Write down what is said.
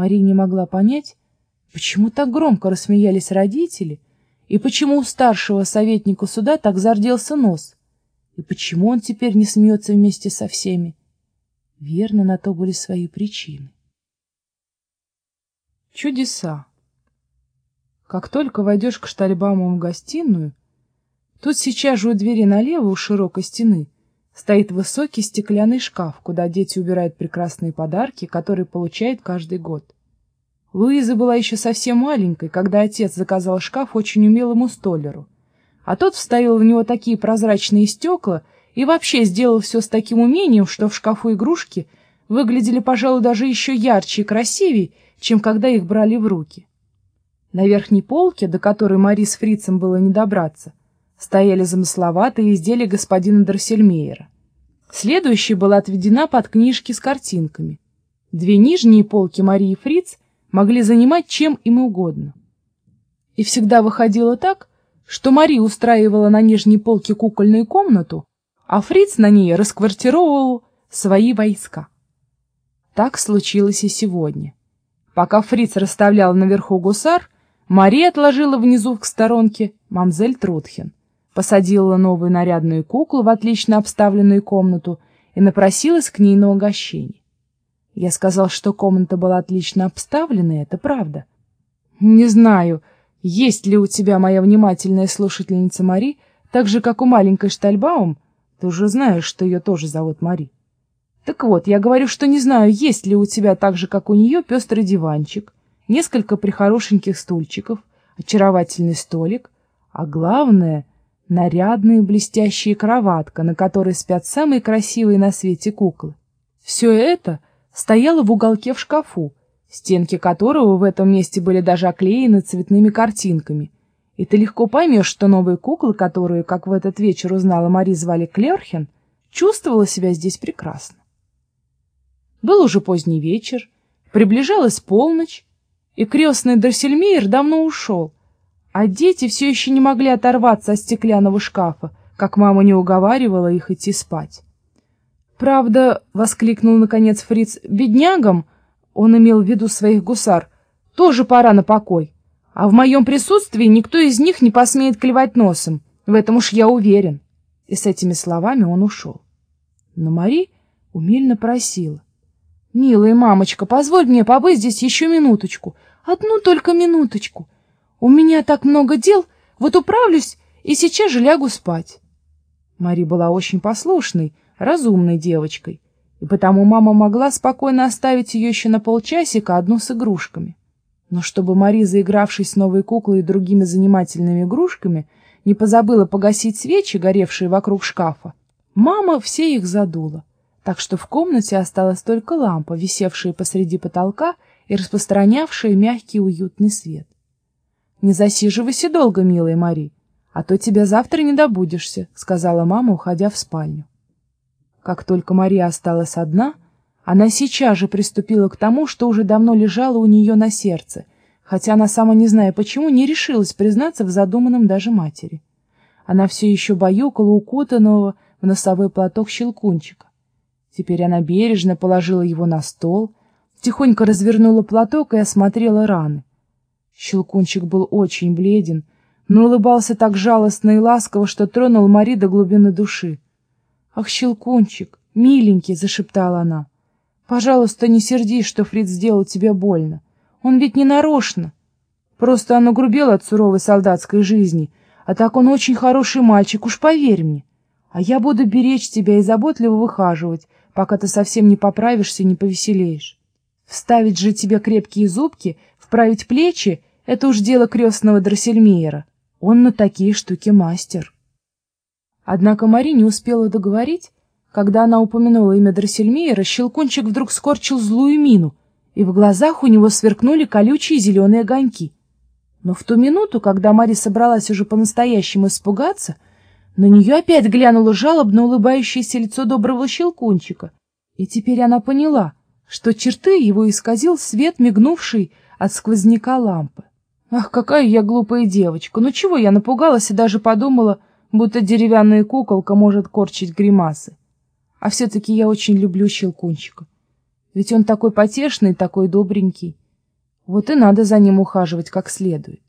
Мария не могла понять, почему так громко рассмеялись родители, и почему у старшего советника суда так зарделся нос, и почему он теперь не смеется вместе со всеми. Верно, на то были свои причины. Чудеса. Как только войдешь к Штальбауму в гостиную, тут сейчас же у двери налево, у широкой стены, стоит высокий стеклянный шкаф, куда дети убирают прекрасные подарки, которые получают каждый год. Луиза была еще совсем маленькой, когда отец заказал шкаф очень умелому столеру, а тот вставил в него такие прозрачные стекла и вообще сделал все с таким умением, что в шкафу игрушки выглядели, пожалуй, даже еще ярче и красивее, чем когда их брали в руки. На верхней полке, до которой Мари с фрицем было не добраться, стояли замысловатые изделия господина Дроссельмейера. Следующая была отведена под книжки с картинками. Две нижние полки Марии Фриц могли занимать чем им угодно. И всегда выходило так, что Мари устраивала на нижней полке кукольную комнату, а Фриц на ней расквартировывал свои войска. Так случилось и сегодня. Пока Фриц расставлял наверху гусар, Мария отложила внизу к сторонке мамзель Трутхен, посадила новую нарядную куклу в отлично обставленную комнату и напросилась к ней на угощение. Я сказал, что комната была отлично обставлена, это правда. Не знаю, есть ли у тебя моя внимательная слушательница Мари, так же, как у маленькой Штальбаум, ты уже знаешь, что ее тоже зовут Мари. Так вот, я говорю, что не знаю, есть ли у тебя так же, как у нее, пестрый диванчик, несколько прихорошеньких стульчиков, очаровательный столик, а главное — нарядная блестящая кроватка, на которой спят самые красивые на свете куклы. Все это стояло в уголке в шкафу, стенки которого в этом месте были даже оклеены цветными картинками. И ты легко поймешь, что новые куклы, которую, как в этот вечер узнала Мари, звали Клерхен, чувствовала себя здесь прекрасно. Был уже поздний вечер, приближалась полночь, и крестный Дорсельмейер давно ушел, а дети все еще не могли оторваться от стеклянного шкафа, как мама не уговаривала их идти спать. «Правда», — воскликнул наконец Фриц, — «беднягам, он имел в виду своих гусар, тоже пора на покой, а в моем присутствии никто из них не посмеет клевать носом, в этом уж я уверен». И с этими словами он ушел. Но Мари умильно просила. «Милая мамочка, позволь мне побыть здесь еще минуточку, одну только минуточку. У меня так много дел, вот управлюсь и сейчас же лягу спать». Мари была очень послушной, разумной девочкой, и потому мама могла спокойно оставить ее еще на полчасика одну с игрушками. Но чтобы Мари, заигравшись с новой куклой и другими занимательными игрушками, не позабыла погасить свечи, горевшие вокруг шкафа, мама все их задула так что в комнате осталась только лампа, висевшая посреди потолка и распространявшая мягкий уютный свет. «Не засиживайся долго, милая Мари, а то тебя завтра не добудешься», — сказала мама, уходя в спальню. Как только Мария осталась одна, она сейчас же приступила к тому, что уже давно лежало у нее на сердце, хотя она сама не зная почему не решилась признаться в задуманном даже матери. Она все еще баюкала укутанного в носовой платок щелкунчика. Теперь она бережно положила его на стол, тихонько развернула платок и осмотрела раны. Щелкунчик был очень бледен, но улыбался так жалостно и ласково, что тронул Мари до глубины души. «Ах, Щелкунчик, миленький!» — зашептала она. «Пожалуйста, не сердись, что Фриц сделал тебе больно. Он ведь не нарочно. Просто он огрубел от суровой солдатской жизни, а так он очень хороший мальчик, уж поверь мне. А я буду беречь тебя и заботливо выхаживать, пока ты совсем не поправишься и не повеселеешь. Вставить же тебе крепкие зубки, вправить плечи — это уж дело крестного Дроссельмейера. Он на такие штуки мастер. Однако Мари не успела договорить. Когда она упомянула имя Дроссельмейера, Щелкунчик вдруг скорчил злую мину, и в глазах у него сверкнули колючие зеленые огоньки. Но в ту минуту, когда Мари собралась уже по-настоящему испугаться — на нее опять глянуло жалобно улыбающееся лицо доброго щелкунчика, и теперь она поняла, что черты его исказил свет, мигнувший от сквозняка лампы. Ах, какая я глупая девочка! Ну чего я напугалась и даже подумала, будто деревянная куколка может корчить гримасы. А все-таки я очень люблю Щелкунчика. Ведь он такой потешный, такой добренький. Вот и надо за ним ухаживать как следует.